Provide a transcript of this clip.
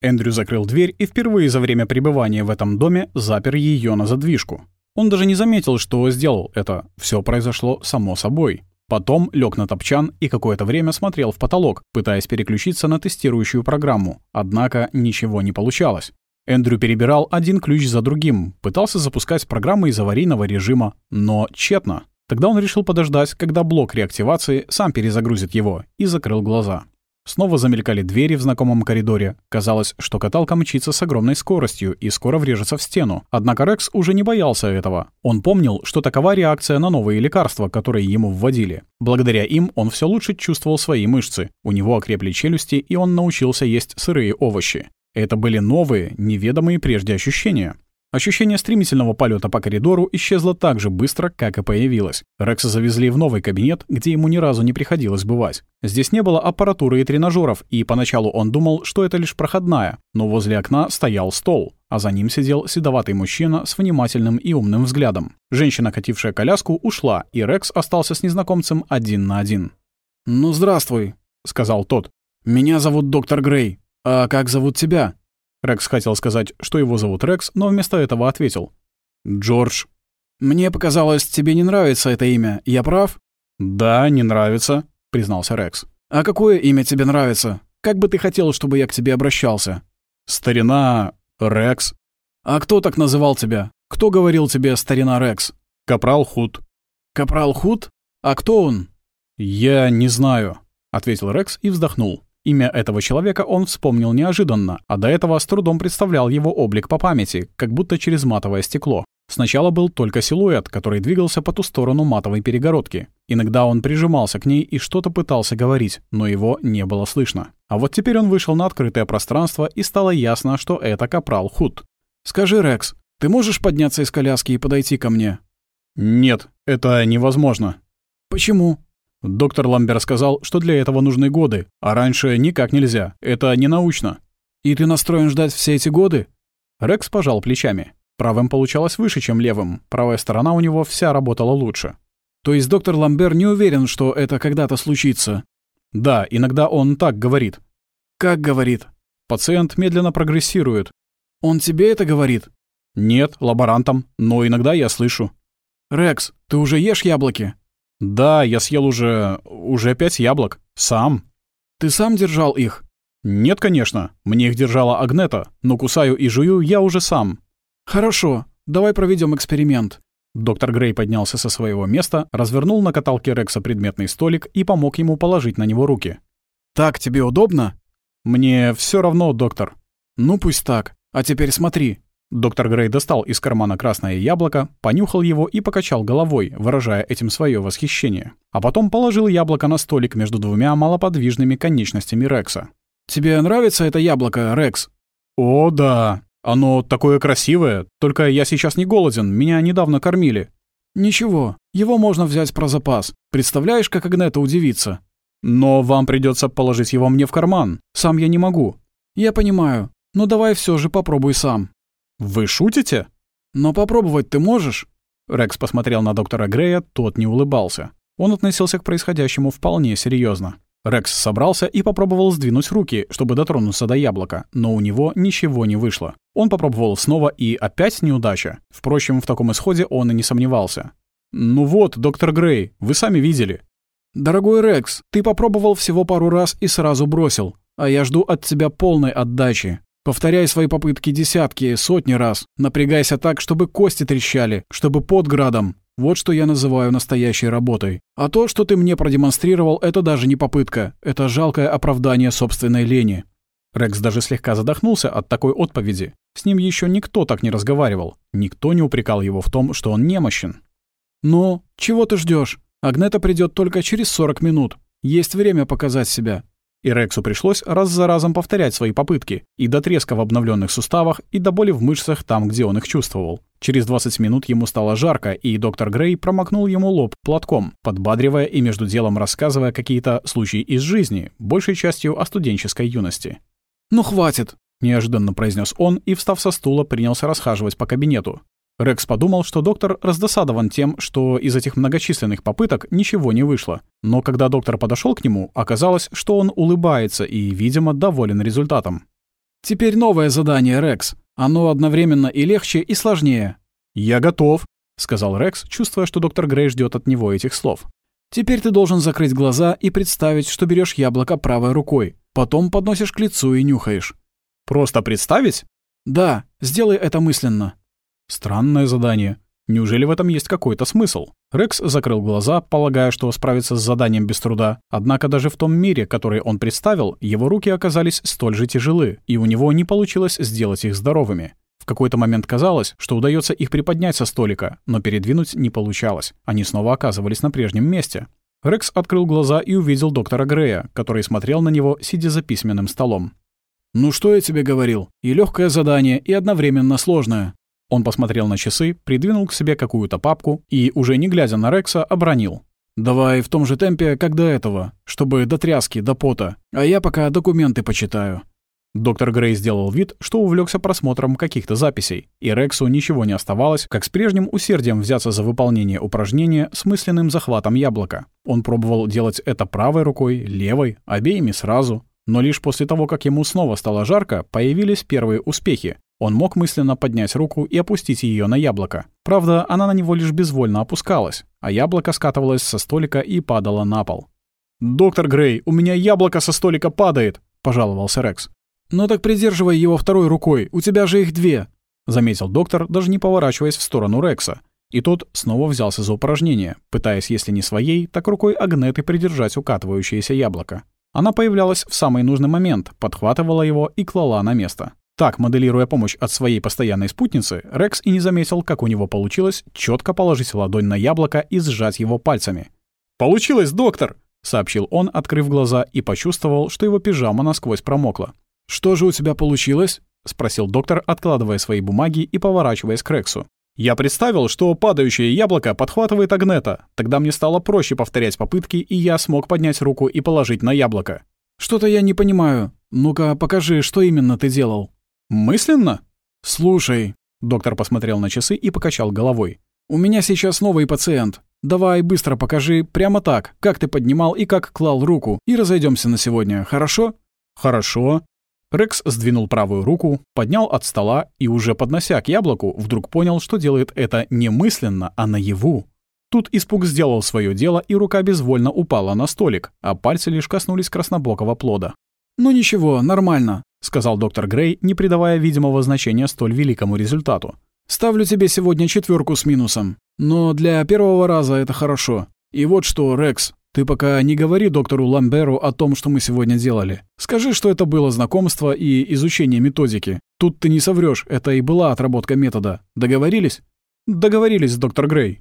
Эндрю закрыл дверь и впервые за время пребывания в этом доме запер ее на задвижку. Он даже не заметил, что сделал это. Все произошло само собой. Потом лег на топчан и какое-то время смотрел в потолок, пытаясь переключиться на тестирующую программу. Однако ничего не получалось. Эндрю перебирал один ключ за другим, пытался запускать программы из аварийного режима, но тщетно. Тогда он решил подождать, когда блок реактивации сам перезагрузит его, и закрыл глаза. Снова замелькали двери в знакомом коридоре. Казалось, что каталка мчится с огромной скоростью и скоро врежется в стену. Однако Рекс уже не боялся этого. Он помнил, что такова реакция на новые лекарства, которые ему вводили. Благодаря им он все лучше чувствовал свои мышцы. У него окрепли челюсти, и он научился есть сырые овощи. Это были новые, неведомые прежде ощущения. Ощущение стремительного полета по коридору исчезло так же быстро, как и появилось. Рекса завезли в новый кабинет, где ему ни разу не приходилось бывать. Здесь не было аппаратуры и тренажеров, и поначалу он думал, что это лишь проходная, но возле окна стоял стол, а за ним сидел седоватый мужчина с внимательным и умным взглядом. Женщина, катившая коляску, ушла, и Рекс остался с незнакомцем один на один. «Ну, здравствуй», — сказал тот. «Меня зовут доктор Грей. А как зовут тебя?» Рекс хотел сказать, что его зовут Рекс, но вместо этого ответил. «Джордж». «Мне показалось, тебе не нравится это имя. Я прав?» «Да, не нравится», — признался Рекс. «А какое имя тебе нравится? Как бы ты хотел, чтобы я к тебе обращался?» «Старина... Рекс». «А кто так называл тебя? Кто говорил тебе старина Рекс?» «Капрал Худ». «Капрал Худ? А кто он?» «Я не знаю», — ответил Рекс и вздохнул. Имя этого человека он вспомнил неожиданно, а до этого с трудом представлял его облик по памяти, как будто через матовое стекло. Сначала был только силуэт, который двигался по ту сторону матовой перегородки. Иногда он прижимался к ней и что-то пытался говорить, но его не было слышно. А вот теперь он вышел на открытое пространство, и стало ясно, что это капрал Худ. «Скажи, Рекс, ты можешь подняться из коляски и подойти ко мне?» «Нет, это невозможно». «Почему?» Доктор Ламбер сказал, что для этого нужны годы, а раньше никак нельзя. Это не научно. И ты настроен ждать все эти годы? Рекс пожал плечами. Правым получалось выше, чем левым. Правая сторона у него вся работала лучше. То есть доктор Ламбер не уверен, что это когда-то случится? Да, иногда он так говорит. Как говорит? Пациент медленно прогрессирует. Он тебе это говорит? Нет, лаборантам, но иногда я слышу. Рекс, ты уже ешь яблоки? «Да, я съел уже... уже пять яблок. Сам». «Ты сам держал их?» «Нет, конечно. Мне их держала Агнета, но кусаю и жую я уже сам». «Хорошо. Давай проведем эксперимент». Доктор Грей поднялся со своего места, развернул на каталке Рекса предметный столик и помог ему положить на него руки. «Так тебе удобно?» «Мне все равно, доктор». «Ну пусть так. А теперь смотри. Доктор Грей достал из кармана красное яблоко, понюхал его и покачал головой, выражая этим свое восхищение. А потом положил яблоко на столик между двумя малоподвижными конечностями Рекса. «Тебе нравится это яблоко, Рекс?» «О, да. Оно такое красивое. Только я сейчас не голоден, меня недавно кормили». «Ничего, его можно взять про запас. Представляешь, как Агнета удивится?» «Но вам придется положить его мне в карман. Сам я не могу». «Я понимаю. Но давай все же попробуй сам». «Вы шутите?» «Но попробовать ты можешь?» Рекс посмотрел на доктора Грея, тот не улыбался. Он относился к происходящему вполне серьезно. Рекс собрался и попробовал сдвинуть руки, чтобы дотронуться до яблока, но у него ничего не вышло. Он попробовал снова и опять неудача. Впрочем, в таком исходе он и не сомневался. «Ну вот, доктор Грей, вы сами видели». «Дорогой Рекс, ты попробовал всего пару раз и сразу бросил, а я жду от тебя полной отдачи. Повторяй свои попытки десятки, сотни раз. Напрягайся так, чтобы кости трещали, чтобы под градом. Вот что я называю настоящей работой. А то, что ты мне продемонстрировал, это даже не попытка. Это жалкое оправдание собственной лени». Рекс даже слегка задохнулся от такой отповеди. С ним еще никто так не разговаривал. Никто не упрекал его в том, что он немощен. «Ну, чего ты ждешь? Агнета придет только через 40 минут. Есть время показать себя. И Рексу пришлось раз за разом повторять свои попытки, и до треска в обновленных суставах, и до боли в мышцах там, где он их чувствовал. Через 20 минут ему стало жарко, и доктор Грей промокнул ему лоб платком, подбадривая и между делом рассказывая какие-то случаи из жизни, большей частью о студенческой юности. «Ну хватит!» — неожиданно произнес он и, встав со стула, принялся расхаживать по кабинету. Рекс подумал, что доктор раздосадован тем, что из этих многочисленных попыток ничего не вышло. Но когда доктор подошел к нему, оказалось, что он улыбается и, видимо, доволен результатом. Теперь новое задание, Рекс. Оно одновременно и легче, и сложнее». «Я готов», — сказал Рекс, чувствуя, что доктор Грей ждет от него этих слов. «Теперь ты должен закрыть глаза и представить, что берешь яблоко правой рукой. Потом подносишь к лицу и нюхаешь». «Просто представить?» «Да, сделай это мысленно». Странное задание. Неужели в этом есть какой-то смысл? Рекс закрыл глаза, полагая, что справится с заданием без труда. Однако даже в том мире, который он представил, его руки оказались столь же тяжелы, и у него не получилось сделать их здоровыми. В какой-то момент казалось, что удается их приподнять со столика, но передвинуть не получалось. Они снова оказывались на прежнем месте. Рекс открыл глаза и увидел доктора Грея, который смотрел на него, сидя за письменным столом. «Ну что я тебе говорил? И легкое задание, и одновременно сложное. Он посмотрел на часы, придвинул к себе какую-то папку и, уже не глядя на Рекса, обронил. «Давай в том же темпе, как до этого, чтобы до тряски, до пота. А я пока документы почитаю». Доктор Грей сделал вид, что увлекся просмотром каких-то записей, и Рексу ничего не оставалось, как с прежним усердием взяться за выполнение упражнения с мысленным захватом яблока. Он пробовал делать это правой рукой, левой, обеими сразу, но лишь после того, как ему снова стало жарко, появились первые успехи, он мог мысленно поднять руку и опустить ее на яблоко. Правда, она на него лишь безвольно опускалась, а яблоко скатывалось со столика и падало на пол. «Доктор Грей, у меня яблоко со столика падает!» — пожаловался Рекс. «Ну так придерживай его второй рукой, у тебя же их две!» — заметил доктор, даже не поворачиваясь в сторону Рекса. И тот снова взялся за упражнение, пытаясь, если не своей, так рукой Агнеты придержать укатывающееся яблоко. Она появлялась в самый нужный момент, подхватывала его и клала на место. Так, моделируя помощь от своей постоянной спутницы, Рекс и не заметил, как у него получилось четко положить ладонь на яблоко и сжать его пальцами. «Получилось, доктор!» — сообщил он, открыв глаза, и почувствовал, что его пижама насквозь промокла. «Что же у тебя получилось?» — спросил доктор, откладывая свои бумаги и поворачиваясь к Рексу. «Я представил, что падающее яблоко подхватывает Агнета. Тогда мне стало проще повторять попытки, и я смог поднять руку и положить на яблоко». «Что-то я не понимаю. Ну-ка, покажи, что именно ты делал». «Мысленно?» «Слушай», — доктор посмотрел на часы и покачал головой. «У меня сейчас новый пациент. Давай быстро покажи прямо так, как ты поднимал и как клал руку, и разойдемся на сегодня, хорошо?» «Хорошо». Рекс сдвинул правую руку, поднял от стола и, уже поднося к яблоку, вдруг понял, что делает это не мысленно, а наяву. Тут испуг сделал свое дело, и рука безвольно упала на столик, а пальцы лишь коснулись краснобокого плода. «Ну ничего, нормально», — сказал доктор Грей, не придавая видимого значения столь великому результату. «Ставлю тебе сегодня четверку с минусом. Но для первого раза это хорошо. И вот что, Рекс, ты пока не говори доктору Ламберу о том, что мы сегодня делали. Скажи, что это было знакомство и изучение методики. Тут ты не соврёшь, это и была отработка метода. Договорились?» «Договорились, доктор Грей».